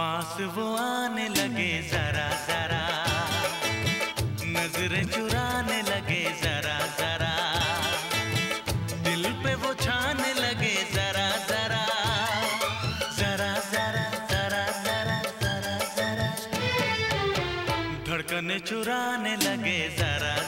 पास वो आने लगे जरा जरा। नज़र चुराने लगे जरा जरा। दिल पे वो छाने लगे जरा जरा। जरा जरा जरा जरा जरा जरा। धड़कने चुराने लगे जरा।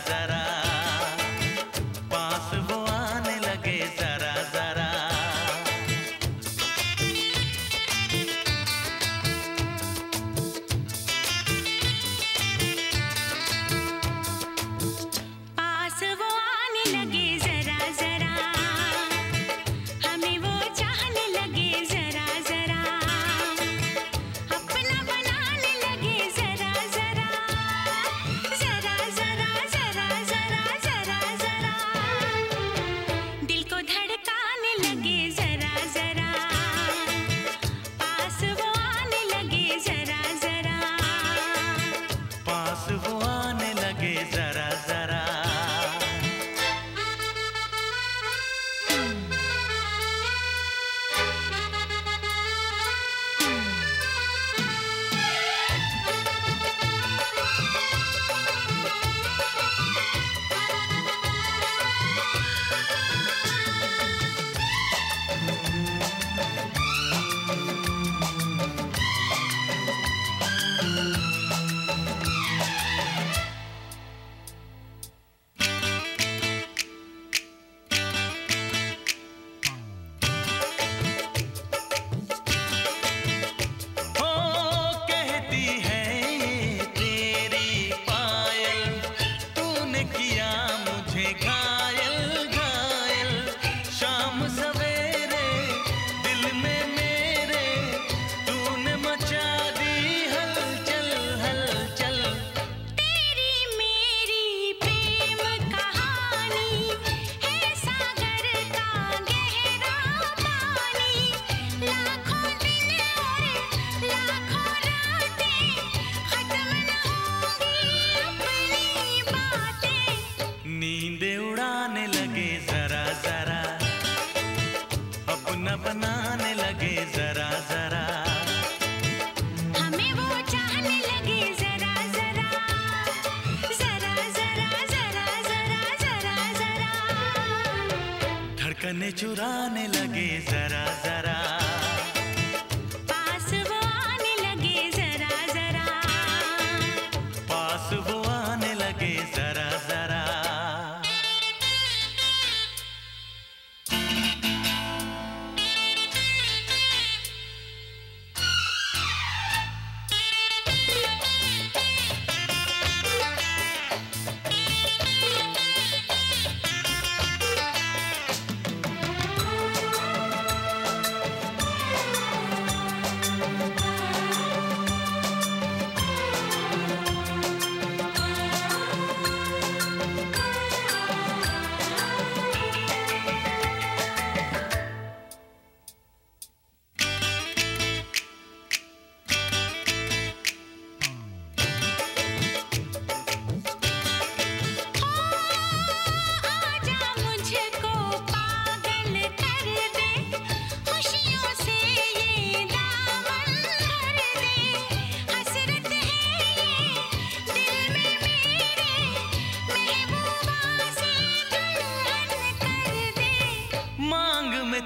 चुराने लगे जरा जरा।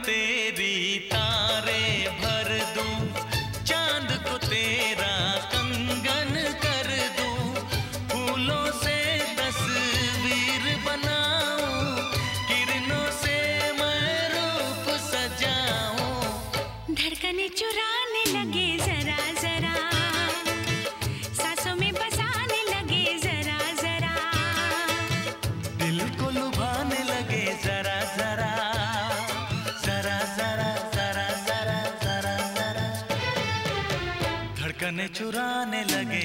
तेरी तारे भर दूँ, चाँद को तेरा कंगन कर दूँ, फूलों से तस्वीर बनाऊँ, किरणों से मैं सजाऊं। धड़कने चुराने लगे जरा जरा चुराने लगे